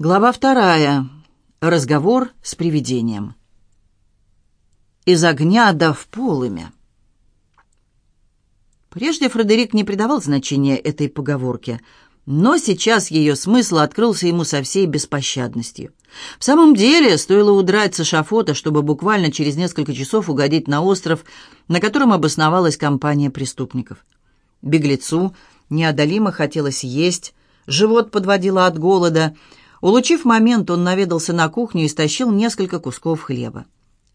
Глава вторая. Разговор с привидением. Из огня да в полымя. Прежде Фредерик не придавал значения этой поговорке, но сейчас ее смысл открылся ему со всей беспощадностью. В самом деле, стоило удрать с эшафота, чтобы буквально через несколько часов угодить на остров, на котором обосновалась компания преступников. Беглецу неодолимо хотелось есть, живот подводило от голода — Улучив момент, он наведался на кухню и стащил несколько кусков хлеба.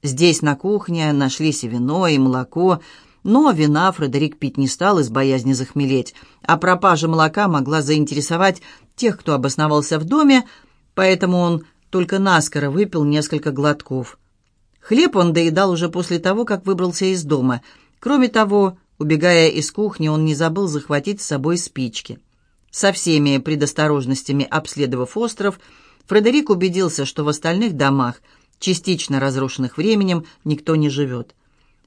Здесь, на кухне, нашлись и вино, и молоко, но вина Фредерик пить не стал из боязни захмелеть, а пропажа молока могла заинтересовать тех, кто обосновался в доме, поэтому он только наскоро выпил несколько глотков. Хлеб он доедал уже после того, как выбрался из дома. Кроме того, убегая из кухни, он не забыл захватить с собой спички. Со всеми предосторожностями обследовав остров, Фредерик убедился, что в остальных домах, частично разрушенных временем, никто не живет.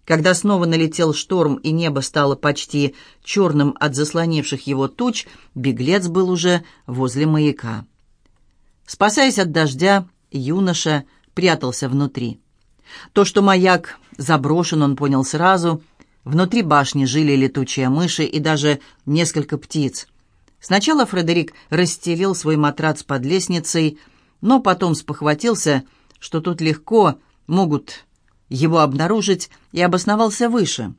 Когда снова налетел шторм и небо стало почти черным от заслонивших его туч, беглец был уже возле маяка. Спасаясь от дождя, юноша прятался внутри. То, что маяк заброшен, он понял сразу. Внутри башни жили летучие мыши и даже несколько птиц – Сначала Фредерик расстелил свой матрац под лестницей, но потом спохватился, что тут легко могут его обнаружить, и обосновался выше.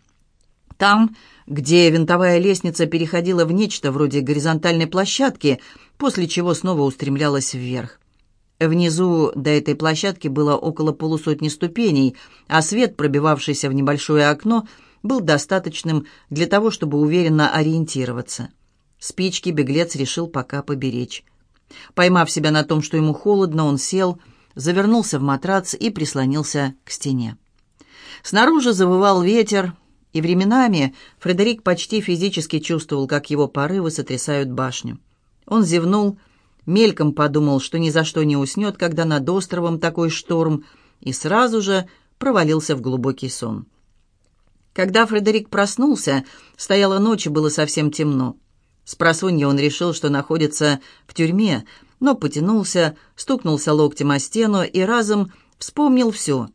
Там, где винтовая лестница переходила в нечто вроде горизонтальной площадки, после чего снова устремлялась вверх. Внизу до этой площадки было около полусотни ступеней, а свет, пробивавшийся в небольшое окно, был достаточным для того, чтобы уверенно ориентироваться. Спички беглец решил пока поберечь. Поймав себя на том, что ему холодно, он сел, завернулся в матрац и прислонился к стене. Снаружи завывал ветер, и временами Фредерик почти физически чувствовал, как его порывы сотрясают башню. Он зевнул, мельком подумал, что ни за что не уснет, когда над островом такой шторм, и сразу же провалился в глубокий сон. Когда Фредерик проснулся, стояла ночь и было совсем темно. С просонья он решил, что находится в тюрьме, но потянулся, стукнулся локтем о стену и разом вспомнил все.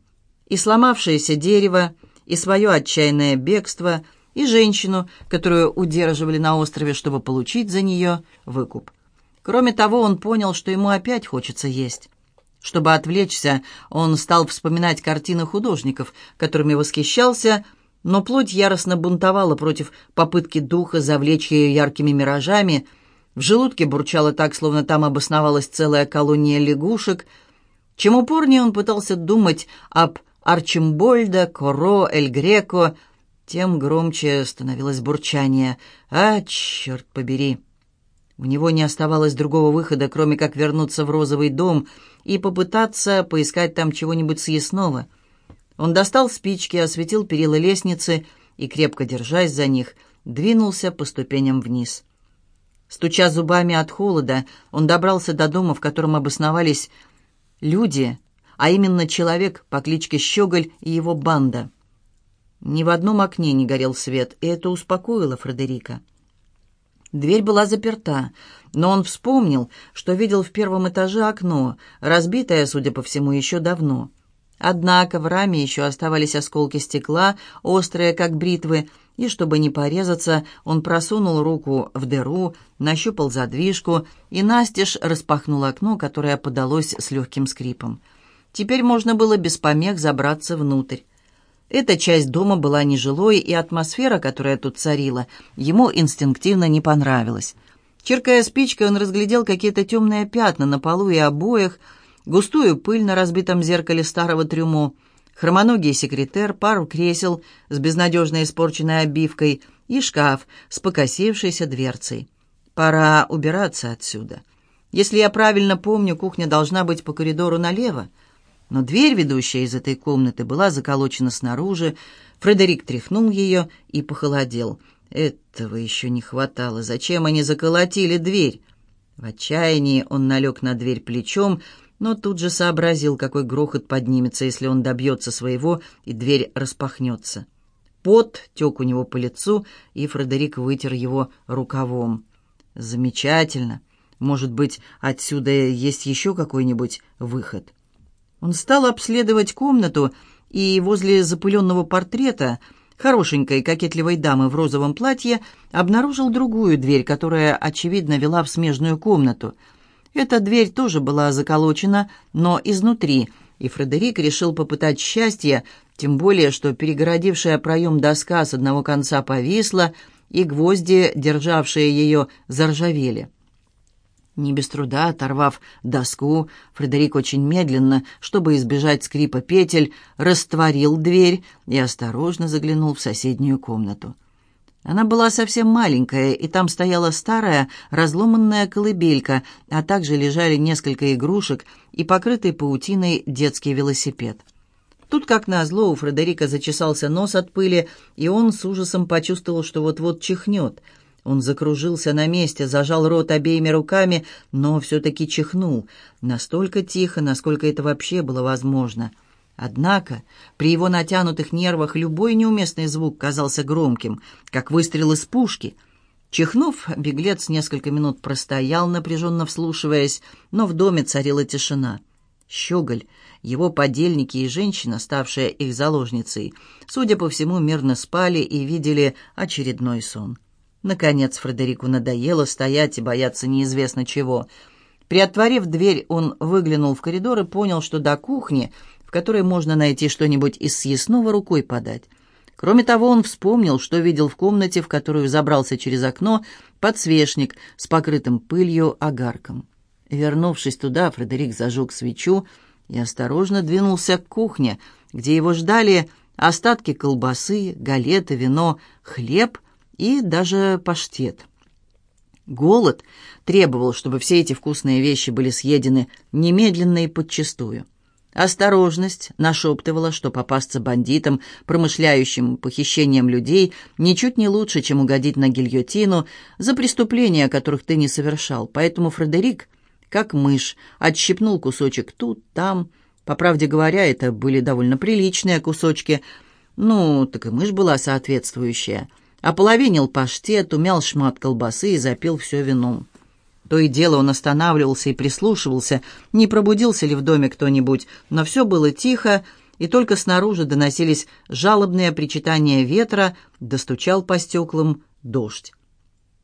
И сломавшееся дерево, и свое отчаянное бегство, и женщину, которую удерживали на острове, чтобы получить за нее выкуп. Кроме того, он понял, что ему опять хочется есть. Чтобы отвлечься, он стал вспоминать картины художников, которыми восхищался, но плоть яростно бунтовала против попытки духа завлечь ее яркими миражами. В желудке бурчало так, словно там обосновалась целая колония лягушек. Чем упорнее он пытался думать об Арчимбольда, Коро, Эль Греко, тем громче становилось бурчание. «А, черт побери!» У него не оставалось другого выхода, кроме как вернуться в розовый дом и попытаться поискать там чего-нибудь съестного — он достал спички, осветил перила лестницы и, крепко держась за них, двинулся по ступеням вниз. Стуча зубами от холода, он добрался до дома, в котором обосновались люди, а именно человек по кличке Щеголь и его банда. Ни в одном окне не горел свет, и это успокоило Фредерика. Дверь была заперта, но он вспомнил, что видел в первом этаже окно, разбитое, судя по всему, еще давно — Однако в раме еще оставались осколки стекла, острые, как бритвы, и, чтобы не порезаться, он просунул руку в дыру, нащупал задвижку и настежь распахнул окно, которое подалось с легким скрипом. Теперь можно было без помех забраться внутрь. Эта часть дома была нежилой, и атмосфера, которая тут царила, ему инстинктивно не понравилась. Черкая спичкой, он разглядел какие-то темные пятна на полу и обоях, густую пыль на разбитом зеркале старого трюмо, хромоногий секретер, пару кресел с безнадежно испорченной обивкой и шкаф с покосившейся дверцей. Пора убираться отсюда. Если я правильно помню, кухня должна быть по коридору налево. Но дверь, ведущая из этой комнаты, была заколочена снаружи. Фредерик тряхнул ее и похолодел. Этого еще не хватало. Зачем они заколотили дверь? В отчаянии он налег на дверь плечом, но тут же сообразил, какой грохот поднимется, если он добьется своего, и дверь распахнется. Пот тек у него по лицу, и Фредерик вытер его рукавом. «Замечательно. Может быть, отсюда есть еще какой-нибудь выход? Он стал обследовать комнату, и возле запыленного портрета хорошенькой кокетливой дамы в розовом платье обнаружил другую дверь, которая, очевидно, вела в смежную комнату. Эта дверь тоже была заколочена, но изнутри, и Фредерик решил попытать счастье, тем более, что перегородившая проем доска с одного конца повисла, и гвозди, державшие ее, заржавели. Не без труда, оторвав доску, Фредерик очень медленно, чтобы избежать скрипа петель, растворил дверь и осторожно заглянул в соседнюю комнату. Она была совсем маленькая, и там стояла старая разломанная колыбелька, а также лежали несколько игрушек и покрытый паутиной детский велосипед. Тут, как назло, у Фредерика зачесался нос от пыли, и он с ужасом почувствовал, что вот-вот чихнет. Он закружился на месте, зажал рот обеими руками, но все-таки чихнул. Настолько тихо, насколько это вообще было возможно. Однако при его натянутых нервах любой неуместный звук казался громким, как выстрел из пушки. Чихнув, беглец несколько минут простоял, напряженно вслушиваясь, но в доме царила тишина. Щеголь, его подельники и женщина, ставшая их заложницей, судя по всему, мирно спали и видели очередной сон. Наконец Фредерику надоело стоять и бояться неизвестно чего. Приотворив дверь, он выглянул в коридор и понял, что до кухни, которой можно найти что-нибудь из съестного, рукой подать. Кроме того, он вспомнил, что видел в комнате, в которую забрался через окно, подсвечник с покрытым пылью огарком. Вернувшись туда, Фредерик зажег свечу и осторожно двинулся к кухне, где его ждали остатки колбасы, галеты, вино, хлеб и даже паштет. Голод требовал, чтобы все эти вкусные вещи были съедены немедленно и подчистую. Осторожность нашептывала, что попасться бандитам, промышляющим похищением людей, ничуть не лучше, чем угодить на гильотину за преступления, которых ты не совершал. Поэтому Фредерик как мышь, отщипнул кусочек тут, там. По правде говоря, это были довольно приличные кусочки. Ну, так и мышь была соответствующая. Ополовинил паштет, умял шмат колбасы и запил все вином. То и дело он останавливался и прислушивался, не пробудился ли в доме кто-нибудь, но все было тихо, и только снаружи доносились жалобные причитания ветра, достучал по стеклам дождь.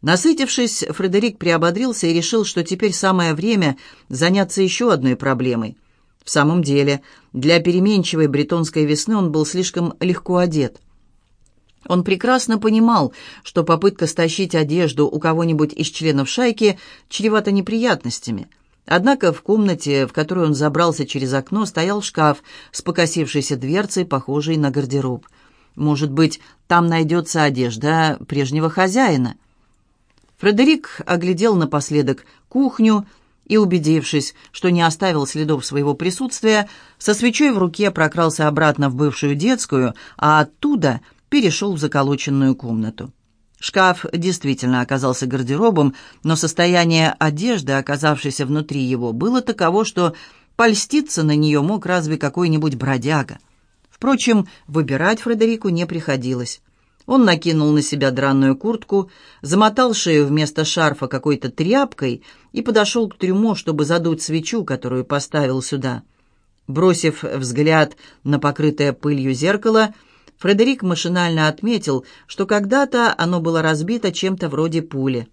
Насытившись, Фредерик приободрился и решил, что теперь самое время заняться еще одной проблемой. В самом деле, для переменчивой бретонской весны он был слишком легко одет. Он прекрасно понимал, что попытка стащить одежду у кого-нибудь из членов шайки чревата неприятностями. Однако в комнате, в которую он забрался через окно, стоял шкаф с покосившейся дверцей, похожей на гардероб. Может быть, там найдется одежда прежнего хозяина – Фредерик оглядел напоследок кухню и, убедившись, что не оставил следов своего присутствия, со свечой в руке прокрался обратно в бывшую детскую, а оттуда перешел в заколоченную комнату. Шкаф действительно оказался гардеробом, но состояние одежды, оказавшейся внутри его, было таково, что польститься на нее мог разве какой-нибудь бродяга. Впрочем, выбирать Фредерику не приходилось. Он накинул на себя драную куртку, замотал шею вместо шарфа какой-то тряпкой и подошел к трюмо, чтобы задуть свечу, которую поставил сюда. Бросив взгляд на покрытое пылью зеркало, Фредерик машинально отметил, что когда-то оно было разбито чем-то вроде пули.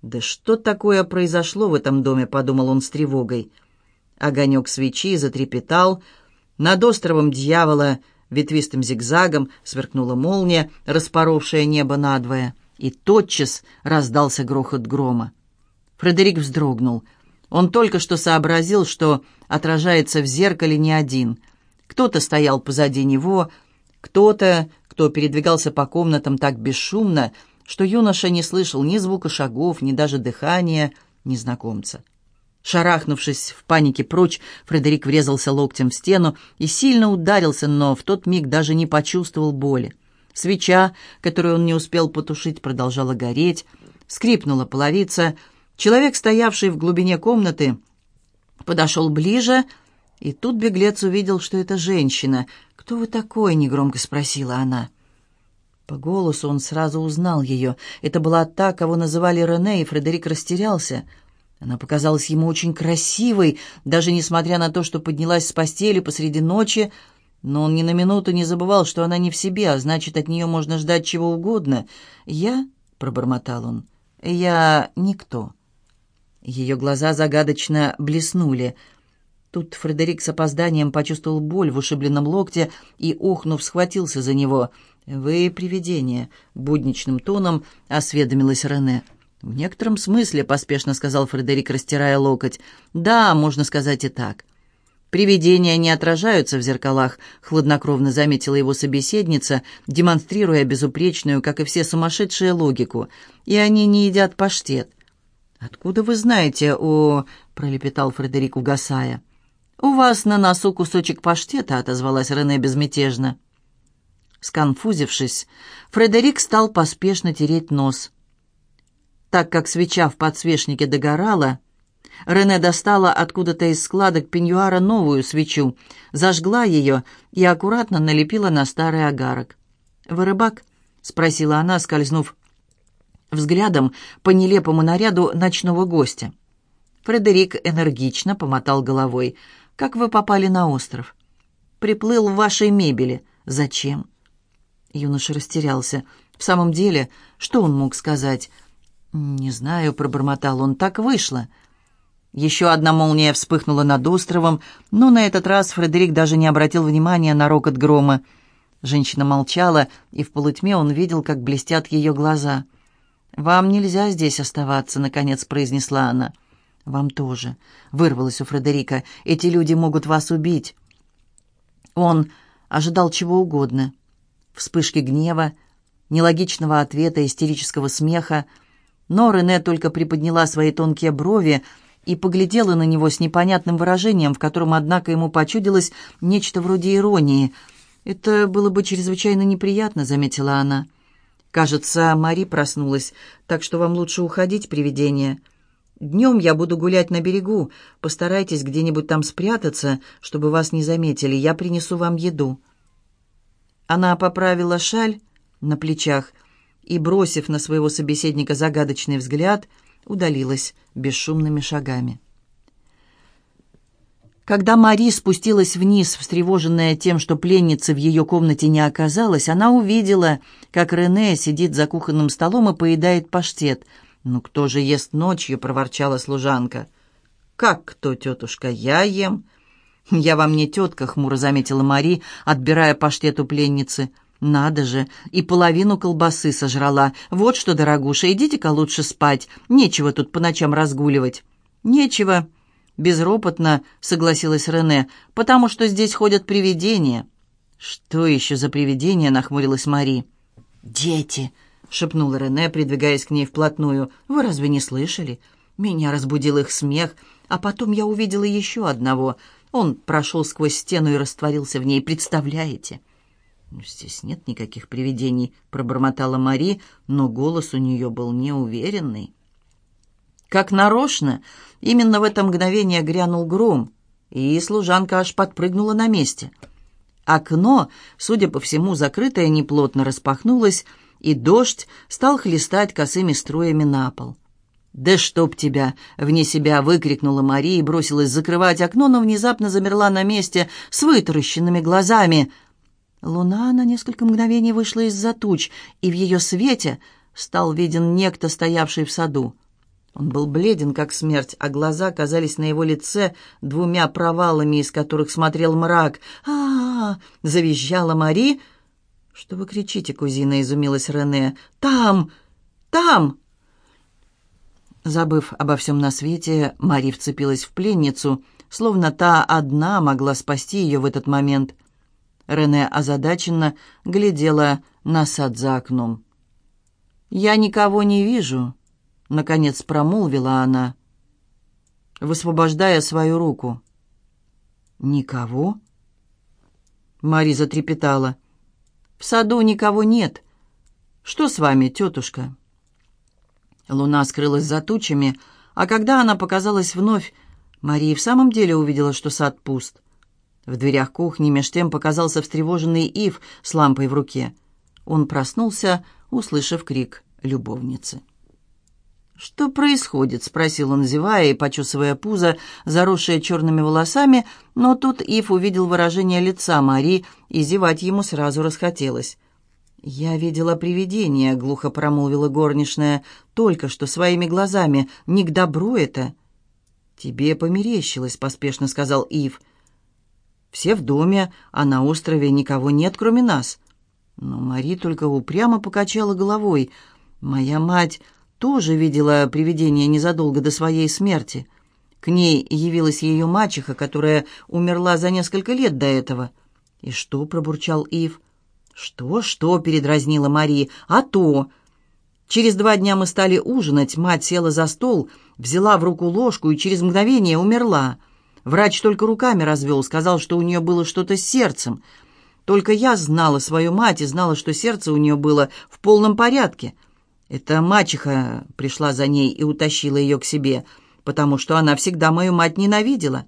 «Да что такое произошло в этом доме?» — подумал он с тревогой. Огонек свечи затрепетал. Над островом дьявола — Ветвистым зигзагом сверкнула молния, распоровшая небо надвое, и тотчас раздался грохот грома. Фредерик вздрогнул. Он только что сообразил, что отражается в зеркале не один. Кто-то стоял позади него, кто-то, кто передвигался по комнатам так бесшумно, что юноша не слышал ни звука шагов, ни даже дыхания незнакомца. Шарахнувшись в панике прочь, Фредерик врезался локтем в стену и сильно ударился, но в тот миг даже не почувствовал боли. Свеча, которую он не успел потушить, продолжала гореть. Скрипнула половица. Человек, стоявший в глубине комнаты, подошел ближе, и тут беглец увидел, что это женщина. «Кто вы такой?» — негромко спросила она. По голосу он сразу узнал ее. Это была та, кого называли Рене, и Фредерик растерялся — Она показалась ему очень красивой, даже несмотря на то, что поднялась с постели посреди ночи, но он ни на минуту не забывал, что она не в себе, а значит, от нее можно ждать чего угодно. «Я?» — пробормотал он. «Я никто». Ее глаза загадочно блеснули. Тут Фредерик с опозданием почувствовал боль в ушибленном локте и, охнув, схватился за него. «Вы привидение», — будничным тоном осведомилась Рене. «В некотором смысле», — поспешно сказал Фредерик, растирая локоть. «Да, можно сказать и так». «Привидения не отражаются в зеркалах», — хладнокровно заметила его собеседница, демонстрируя безупречную, как и все сумасшедшие, логику. «И они не едят паштет». «Откуда вы знаете о...» — пролепетал Фредерик, угасая. «У вас на носу кусочек паштета», — отозвалась Рене безмятежно. Сконфузившись, Фредерик стал поспешно тереть нос. Так как свеча в подсвечнике догорала, Рене достала откуда-то из складок пеньюара новую свечу, зажгла ее и аккуратно налепила на старый агарок. «Вы рыбак?» — спросила она, скользнув взглядом по нелепому наряду ночного гостя. Фредерик энергично помотал головой. «Как вы попали на остров?» «Приплыл в вашей мебели. Зачем?» Юноша растерялся. «В самом деле, что он мог сказать?» «Не знаю», — пробормотал он, — «так вышло». Еще одна молния вспыхнула над островом, но на этот раз Фредерик даже не обратил внимания на рокот грома. Женщина молчала, и в полутьме он видел, как блестят ее глаза. «Вам нельзя здесь оставаться», — наконец произнесла она. «Вам тоже», — вырвалось у Фредерика. «Эти люди могут вас убить». Он ожидал чего угодно. Вспышки гнева, нелогичного ответа, истерического смеха — но Рене только приподняла свои тонкие брови и поглядела на него с непонятным выражением, в котором, однако, ему почудилось нечто вроде иронии. «Это было бы чрезвычайно неприятно», — заметила она. «Кажется, Мари проснулась, так что вам лучше уходить, привидение. Днем я буду гулять на берегу. Постарайтесь где-нибудь там спрятаться, чтобы вас не заметили. Я принесу вам еду». Она поправила шаль на плечах и, бросив на своего собеседника загадочный взгляд, удалилась бесшумными шагами. Когда Мари спустилась вниз, встревоженная тем, что пленницы в ее комнате не оказалось, она увидела, как Рене сидит за кухонным столом и поедает паштет. «Ну кто же ест ночью?» — проворчала служанка. «Как кто, тетушка? Я ем». «Я вам не тетка», — хмуро заметила Мари, отбирая паштет у пленницы. «Надо же, и половину колбасы сожрала. Вот что, дорогуша, идите-ка лучше спать. Нечего тут по ночам разгуливать». «Нечего», — безропотно согласилась Рене, «потому что здесь ходят привидения». «Что еще за привидения?» — нахмурилась Мари. «Дети», — шепнула Рене, придвигаясь к ней вплотную. «Вы разве не слышали? Меня разбудил их смех, а потом я увидела еще одного. Он прошел сквозь стену и растворился в ней, представляете?» «Здесь нет никаких привидений», — пробормотала Мари, но голос у нее был неуверенный. Как нарочно, именно в это мгновение грянул гром, и служанка аж подпрыгнула на месте. Окно, судя по всему, закрытое неплотно распахнулось, и дождь стал хлестать косыми струями на пол. «Да чтоб тебя!» — вне себя выкрикнула Мария и бросилась закрывать окно, но внезапно замерла на месте с вытаращенными глазами — Луна на несколько мгновений вышла из-за туч, и в ее свете стал виден некто, стоявший в саду. Он был бледен, как смерть, а глаза казались на его лице двумя провалами, из которых смотрел мрак. а, -а, -а завизжала Мари. «Что вы кричите, кузина?» — изумилась Рене. «Там! Там!» Забыв обо всем на свете, Мари вцепилась в пленницу, словно та одна могла спасти ее в этот момент. Рене озадаченно глядела на сад за окном. «Я никого не вижу», — наконец промолвила она, высвобождая свою руку. «Никого?» Мари затрепетала. «В саду никого нет. Что с вами, тетушка?» Луна скрылась за тучами, а когда она показалась вновь, Мария в самом деле увидела, что сад пуст. В дверях кухни меж тем показался встревоженный Ив с лампой в руке. Он проснулся, услышав крик любовницы. «Что происходит?» — спросил он, зевая и почесывая пузо, заросшее черными волосами, но тут Ив увидел выражение лица Мари, и зевать ему сразу расхотелось. «Я видела привидение», — глухо промолвила горничная, — «только что своими глазами. Не к добру это». «Тебе померещилось», — поспешно сказал Ив. «Все в доме, а на острове никого нет, кроме нас». Но Мари только упрямо покачала головой. «Моя мать тоже видела привидение незадолго до своей смерти. К ней явилась ее мачеха, которая умерла за несколько лет до этого. «И что?» — пробурчал Ив. «Что, что?» — передразнила Мари. «А то!» Через два дня мы стали ужинать, мать села за стол, взяла в руку ложку и через мгновение умерла. Врач только руками развел, сказал, что у нее было что-то с сердцем. Только я знала свою мать и знала, что сердце у нее было в полном порядке — эта мачеха пришла за ней и утащила ее к себе, потому что она всегда мою мать ненавидела.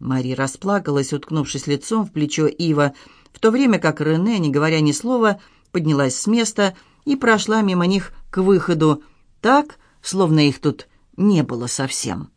Мари расплакалась, уткнувшись лицом в плечо Ива, в то время как Рене, не говоря ни слова, поднялась с места и прошла мимо них к выходу, так, словно их тут не было совсем.